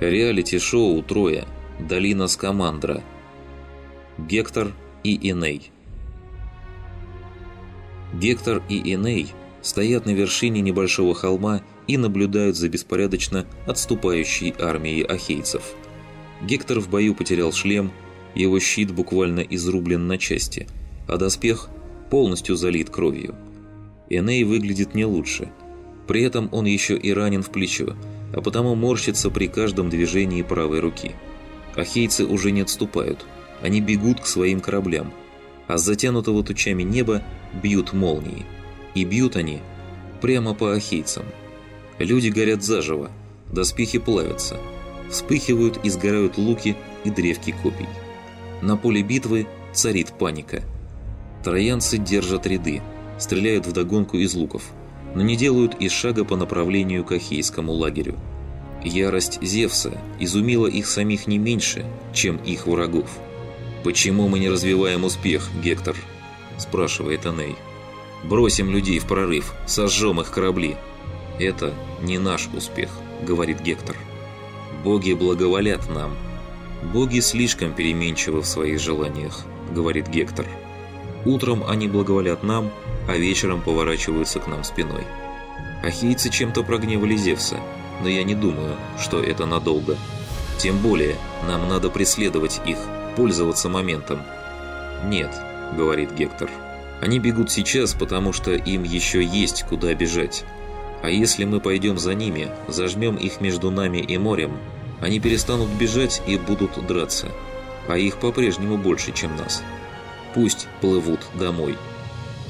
Реалити-шоу «Троя». Долина Скамандра. Гектор и Иней. Гектор и Иней стоят на вершине небольшого холма и наблюдают за беспорядочно отступающей армией ахейцев. Гектор в бою потерял шлем, его щит буквально изрублен на части, а доспех полностью залит кровью. Эней выглядит не лучше. При этом он еще и ранен в плечо, а потому морщится при каждом движении правой руки. Ахейцы уже не отступают, они бегут к своим кораблям, а с затянутого тучами неба бьют молнии. И бьют они прямо по ахейцам. Люди горят заживо, доспехи плавятся, вспыхивают и сгорают луки и древки копий. На поле битвы царит паника. Троянцы держат ряды, стреляют вдогонку из луков – но не делают и шага по направлению к Ахейскому лагерю. Ярость Зевса изумила их самих не меньше, чем их врагов. «Почему мы не развиваем успех, Гектор?» – спрашивает Эней. «Бросим людей в прорыв, сожжем их корабли». «Это не наш успех», – говорит Гектор. «Боги благоволят нам». «Боги слишком переменчивы в своих желаниях», – говорит Гектор. «Утром они благоволят нам, а вечером поворачиваются к нам спиной. Ахейцы чем-то прогневали Зевса, но я не думаю, что это надолго. Тем более, нам надо преследовать их, пользоваться моментом. «Нет», — говорит Гектор. «Они бегут сейчас, потому что им еще есть куда бежать. А если мы пойдем за ними, зажмем их между нами и морем, они перестанут бежать и будут драться. А их по-прежнему больше, чем нас. Пусть плывут домой».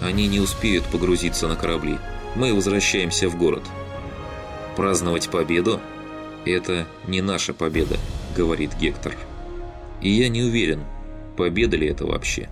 Они не успеют погрузиться на корабли. Мы возвращаемся в город. Праздновать победу? Это не наша победа, говорит Гектор. И я не уверен, победа ли это вообще.